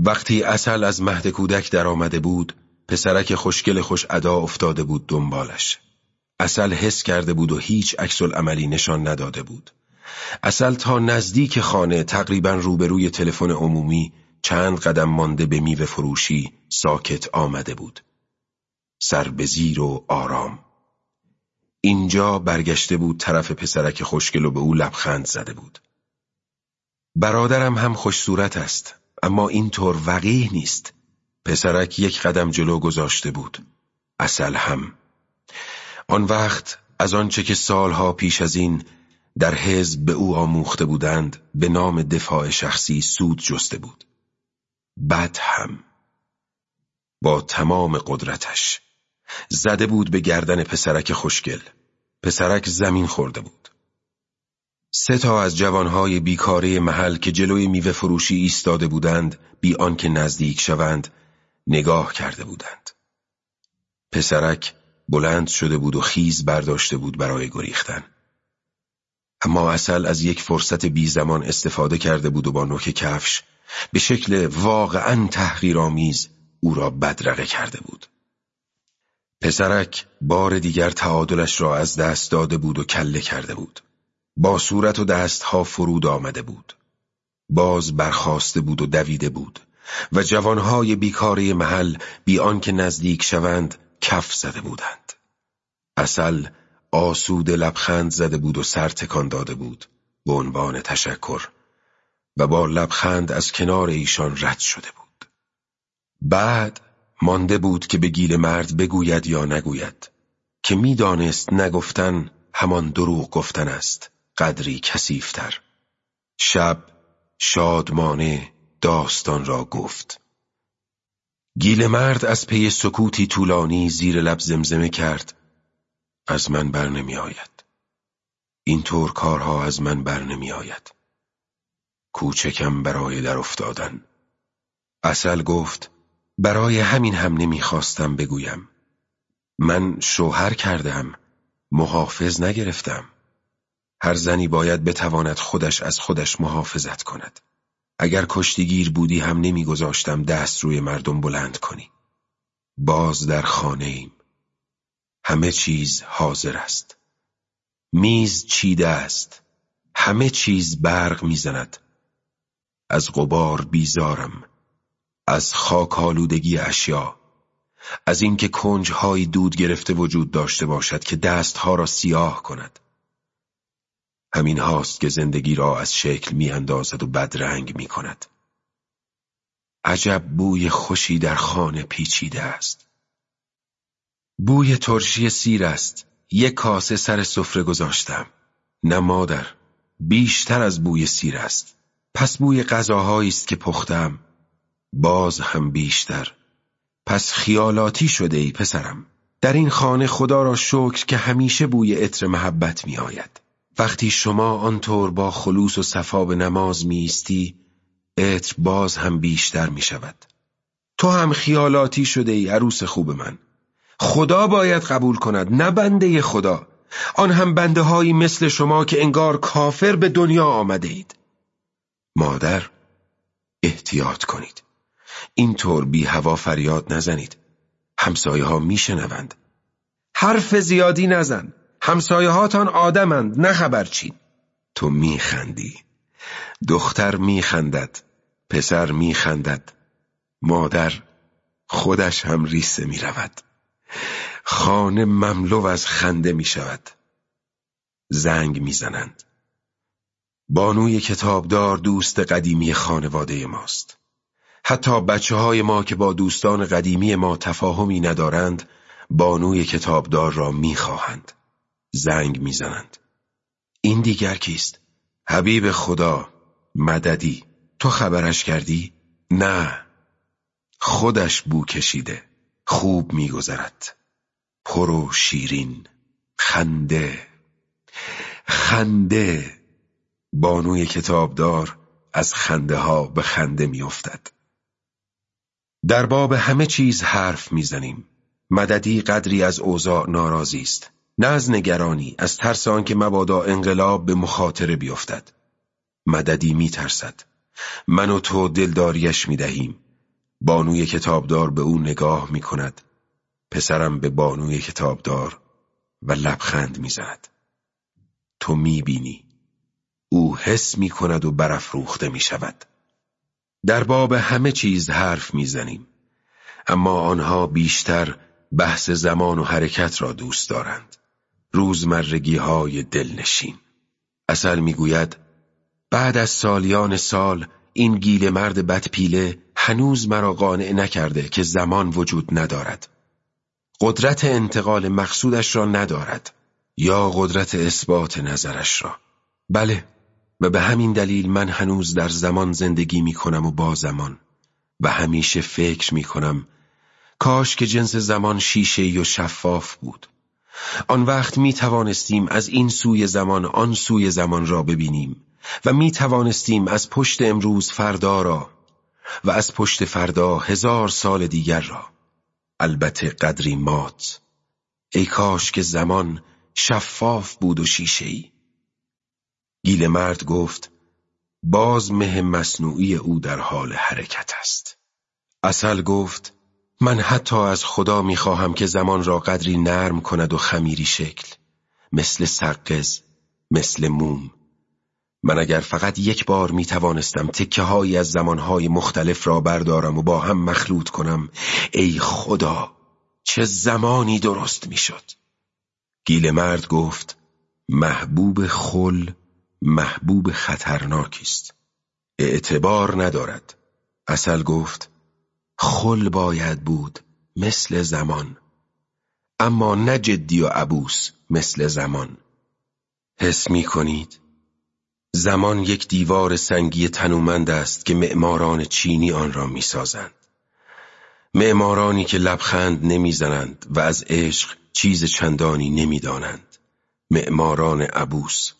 وقتی اصل از مهد کودک در آمده بود پسرک خوشگل خوش ادا افتاده بود دنبالش. اصل حس کرده بود و هیچ عکس عملی نشان نداده بود. اصل تا نزدیک خانه تقریبا روبروی تلفن عمومی چند قدم مانده به میوه فروشی ساکت آمده بود. سر به زیر و آرام. اینجا برگشته بود طرف پسرک خوشگل و به او لبخند زده بود. برادرم هم خوش صورت است. اما اینطور وقیه نیست. پسرک یک قدم جلو گذاشته بود. اصل هم. آن وقت از آنچه که سالها پیش از این در حزب به او آموخته بودند به نام دفاع شخصی سود جسته بود. بد هم. با تمام قدرتش. زده بود به گردن پسرک خوشگل. پسرک زمین خورده بود. سه تا از جوانهای بیکاره محل که جلوی میوه فروشی ایستاده بودند بی آنکه نزدیک شوند نگاه کرده بودند. پسرک بلند شده بود و خیز برداشته بود برای گریختن. اما اصل از یک فرصت بی زمان استفاده کرده بود و با نوک کفش به شکل واقعا تحقیرآمیز او را بدرقه کرده بود. پسرک بار دیگر تعادلش را از دست داده بود و کله کرده بود. با صورت و دستها فرود آمده بود. باز برخواسته بود و دویده بود و جوانهای بیکاره محل بی آنکه نزدیک شوند کف زده بودند. اصل آسود لبخند زده بود و سر تکان داده بود به عنوان تشکر و با لبخند از کنار ایشان رد شده بود. بعد مانده بود که به گیل مرد بگوید یا نگوید که می‌دانست نگفتن همان دروغ گفتن است. قدری کسیفتر شب شادمانه داستان را گفت. گیل مرد از پی سکوتی طولانی زیر لب زمزمه کرد. از من بر نمی آید. این طور کارها از من بر نمی آید. کوچکم برای در افتادن. اصل گفت برای همین هم نمی‌خواستم بگویم. من شوهر کردم محافظ نگرفتم. هر زنی باید بتواند خودش از خودش محافظت کند. اگر کشتیگیر بودی هم نمیگذاشتم دست روی مردم بلند کنی. باز در خانه ایم. همه چیز حاضر است. میز چیده است. همه چیز برق می‌زند. از غبار بیزارم. از خاک آلودگی اشیا. از اینکه کنجهایی دود گرفته وجود داشته باشد که دستها را سیاه کند. همین هاست که زندگی را از شکل می اندازد و بدرنگ می کند عجب بوی خوشی در خانه پیچیده است. بوی ترشی سیر است. یک کاسه سر سفره گذاشتم. نه مادر بیشتر از بوی سیر است. پس بوی غذاهایی است که پختم. باز هم بیشتر. پس خیالاتی شده ای پسرم. در این خانه خدا را شکر که همیشه بوی عطر محبت می آید وقتی شما آنطور با خلوص و صفا به نماز می ایستی عطر باز هم بیشتر می شود تو هم خیالاتی شده ای عروس خوب من. خدا باید قبول کند نه بنده خدا. آن هم بنده هایی مثل شما که انگار کافر به دنیا آمده اید. مادر احتیاط کنید. اینطور بی هوا فریاد نزنید. همسایه ها میشنوند. حرف زیادی نزن. همسایه هاتان آدمند نه خبرچین. تو میخندی. دختر میخندد پسر میخندد مادر خودش هم ریسه می‌رود. خانه مملو از خنده می‌شود. زنگ می‌زنند. بانوی کتابدار دوست قدیمی خانواده ماست. حتی بچه های ما که با دوستان قدیمی ما تفاهمی ندارند بانوی کتابدار را می‌خواهند. زنگ می‌زنند. این دیگر کیست؟ حبیب خدا مددی. تو خبرش کردی؟ نه. خودش بو کشیده خوب میگذرد. پر و شیرین خنده. خنده. بانوی کتابدار از خنده ها به خنده میافتد. در باب همه چیز حرف می‌زنیم. مددی قدری از اوضاع ناراضی است. نه از نگرانی از ترس آنکه مبادا انقلاب به مخاطره بیفتد. مددی میترسد. من و تو دلداریش می‌دهیم. بانوی کتابدار به او نگاه می کند پسرم به بانوی کتابدار و لبخند می‌زند. تو می بینی او حس می کند و برافروخته می شود در باب همه چیز حرف می‌زنیم. اما آنها بیشتر بحث زمان و حرکت را دوست دارند. روزمرگی های دلنشین. اصل می‌گوید بعد از سالیان سال این گیل مرد بدپیله هنوز مرا قانع نکرده که زمان وجود ندارد. قدرت انتقال مقصودش را ندارد یا قدرت اثبات نظرش را. بله و به همین دلیل من هنوز در زمان زندگی می کنم و با زمان و همیشه فکر می کنم کاش که جنس زمان شیشه و شفاف بود. آن وقت می توانستیم از این سوی زمان آن سوی زمان را ببینیم و می توانستیم از پشت امروز فردا را و از پشت فردا هزار سال دیگر را. البته قدری مات. ای کاش که زمان شفاف بود و شیشه‌ای. گیل مرد گفت باز مه مصنوعی او در حال حرکت است. اصل گفت من حتی از خدا می‌خواهم که زمان را قدری نرم کند و خمیری شکل مثل سقز مثل موم. من اگر فقط یک بار می توانستم تکه هایی از زمانهای مختلف را بردارم و با هم مخلوط کنم ای خدا چه زمانی درست می شد گیل مرد گفت محبوب خل محبوب خطرناکی است. اعتبار ندارد. اصل گفت خل باید بود مثل زمان. اما نه جدی و عبوس مثل زمان. حس می کنید؟ زمان یک دیوار سنگی تنومند است که معماران چینی آن را می‌سازند معمارانی که لبخند نمی‌زنند و از عشق چیز چندانی نمی‌دانند معماران عبوس.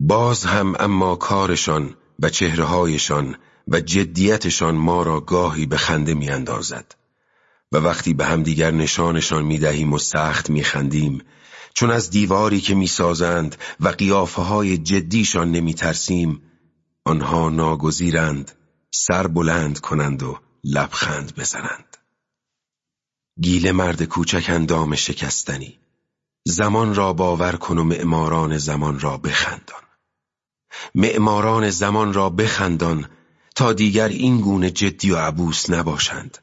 باز هم اما کارشان و چهرههایشان و جدیتشان ما را گاهی به خنده میاندازد. و وقتی به همدیگر نشانشان می‌دهیم و سخت میخندیم چون از دیواری که می‌سازند و قیافه های جدیشان نمیترسیم آنها ناگزیرند سر بلند کنند و لبخند بزنند. گیل مرد کوچک اندام شکستنی. زمان را باور کن و معماران زمان را بخندان. معماران زمان را بخندان تا دیگر این گونه جدی و عبوس نباشند.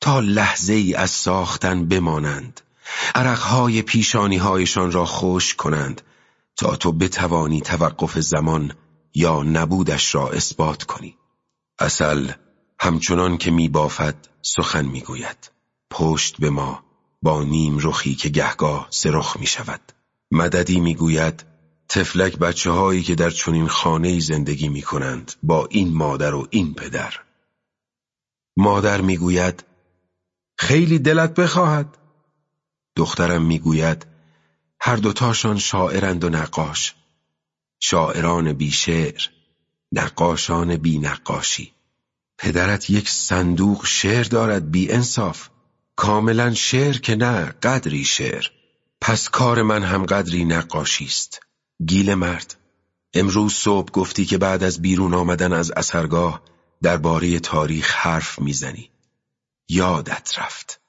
تا لحظه ای از ساختن بمانند. عرقهای پیشانیهایشان را خوش کنند. تا تو بتوانی توقف زمان یا نبودش را اثبات کنی. اصل همچنان که میبافد سخن می‌گوید. پشت به ما با نیم رخی که گهگاه سرخ می شود مددی می‌گوید تفلک بچه هایی که در چنین خانه زندگی می کنند با این مادر و این پدر. مادر می‌گوید خیلی دلت بخواهد. دخترم می‌گوید هر دوتاشان شاعرند و نقاش. شاعران بی شعر نقاشان بی نقاشی پدرت یک صندوق شعر دارد بی انصاف کاملا شعر که نه قدری شعر. پس کار من هم قدری نقاشی است. گیل مرد. امروز صبح گفتی که بعد از بیرون آمدن از اثرگاه درباره تاریخ حرف می‌زنی. یادت رفت.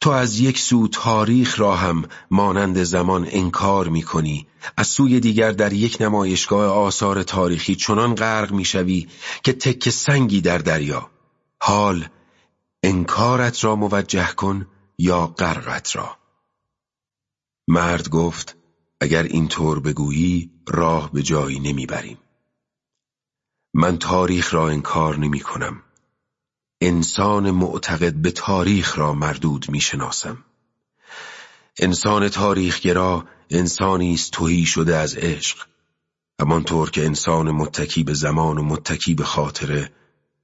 تو از یک سو تاریخ را هم مانند زمان انکار می کنی از سوی دیگر در یک نمایشگاه آثار تاریخی چنان غرق می که تک سنگی در دریا. حال انکارت را موجه کن یا غرقت را. مرد گفت اگر اینطور بگویی راه به جایی نمی‌بریم. من تاریخ را انکار نمی کنم انسان معتقد به تاریخ را مردود می‌شناسم. انسان تاریخگرا انسانی است توهی شده از عشق. همانطور که انسان متکی به زمان و متکی به خاطره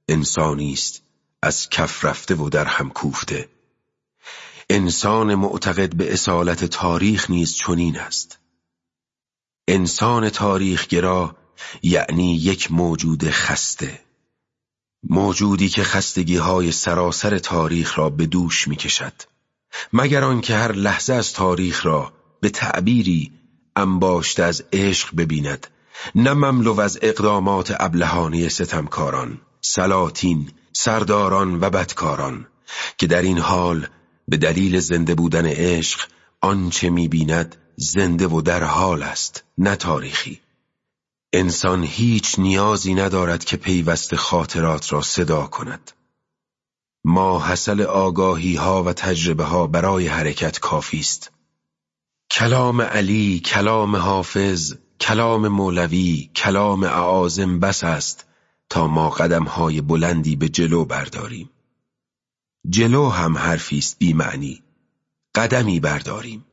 انسانی است از کف رفته و در هم کوفته. انسان معتقد به اصالت تاریخ نیز چنین است. انسان تاریخگرا یعنی یک موجود خسته. موجودی که خستگی های سراسر تاریخ را به دوش می کشد مگر آنکه هر لحظه از تاریخ را به تعبیری انباشته از عشق ببیند. نه مملو از اقدامات ابلهانه ستمکاران سلاطین سرداران و بدکاران که در این حال به دلیل زنده بودن عشق آنچه می‌بیند زنده و در حال است نه تاریخی. انسان هیچ نیازی ندارد که پیوست خاطرات را صدا کند. ما حاصل آگاهی ها و تجربه ها برای حرکت کافی است. کلام علی، کلام حافظ، کلام مولوی، کلام اعازم بس است تا ما قدم های بلندی به جلو برداریم. جلو هم حرفی است بی معنی قدمی برداریم.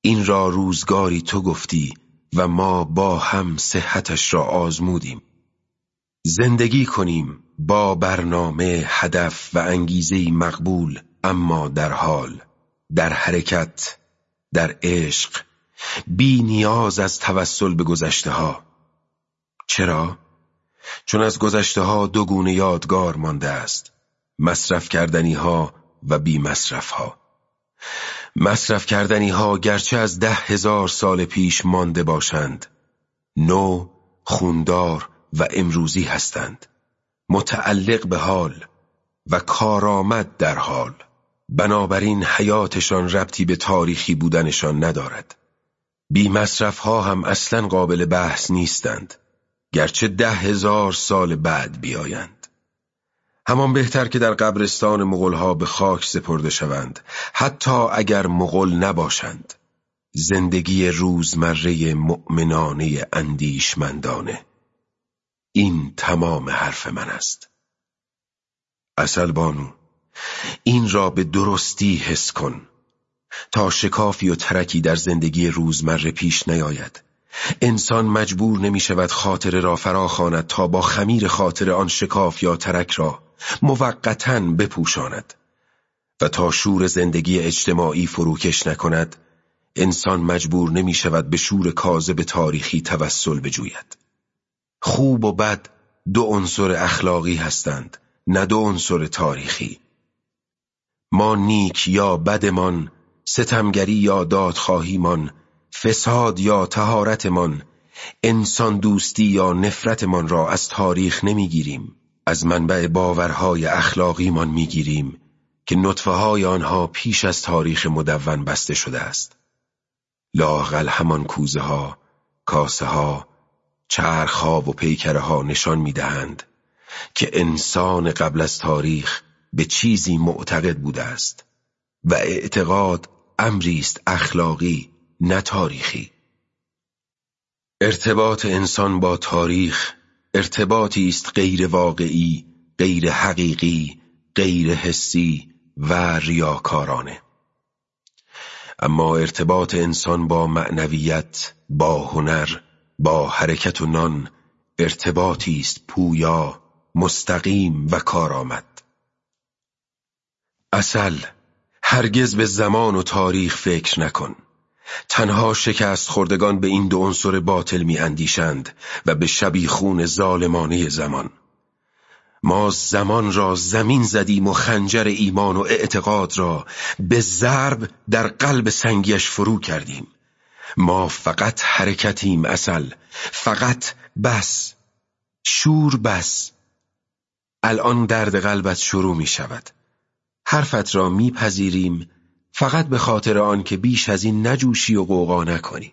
این را روزگاری تو گفتی و ما با هم صحتش را آزمودیم. زندگی کنیم با برنامه هدف و انگیزه مقبول اما در حال در حرکت در عشق بی نیاز از توسل به گذشته ها چرا؟ چون از گذشته ها دو گونه یادگار مانده است مصرف کردنی ها و بی مصرف ها مصرف کردنی ها گرچه از ده هزار سال پیش مانده باشند نو، خوندار و امروزی هستند. متعلق به حال و کارآمد در حال. بنابراین حیاتشان ربطی به تاریخی بودنشان ندارد. بی مصرف ها هم اصلا قابل بحث نیستند گرچه ده هزار سال بعد بیایند. همان بهتر که در قبرستان مغلها به خاک سپرده شوند حتی اگر مغل نباشند. زندگی روزمره مؤمنانه اندیشمندانه. این تمام حرف من است. اصل بانو این را به درستی حس کن. تا شکافی و ترکی در زندگی روزمره پیش نیاید. انسان مجبور نمی شود خاطره را فراخواند تا با خمیر خاطر آن شکاف یا ترک را موقتا بپوشاند و تا شور زندگی اجتماعی فروکش نکند انسان مجبور نمی شود به شور کاذب تاریخی توسل بجوید. خوب و بد دو عنصر اخلاقی هستند نه دو عنصر تاریخی. ما نیک یا بدمان ستمگری یا دادخواهیمان فساد یا تهارتمان انسان دوستی یا نفرتمان را از تاریخ نمی‌گیریم. از منبع باورهای اخلاقیمان می‌گیریم که نطفه های آنها پیش از تاریخ مدون بسته شده است. لاغل همان کوزه ها کاسه ها چرخ ها و پیکره ها نشان می‌دهند که انسان قبل از تاریخ به چیزی معتقد بوده است و اعتقاد امری است اخلاقی نه تاریخی. ارتباط انسان با تاریخ ارتباطی است غیر واقعی غیر حقیقی غیر حسی و ریاکارانه. اما ارتباط انسان با معنویت با هنر با حرکت و نان ارتباطی است پویا مستقیم و کارآمد. اصل هرگز به زمان و تاریخ فکر نکن. تنها شکست خوردگان به این دو عنصر باطل می اندیشند و به شبیخون ظالمانه زمان. ما زمان را زمین زدیم و خنجر ایمان و اعتقاد را به ضرب در قلب سنگیش فرو کردیم. ما فقط حرکتیم اصل فقط بس شور بس. الان درد قلبت شروع می شود حرفت را میپذیریم فقط به خاطر آن که بیش از این نجوشی و قوقا نکنی.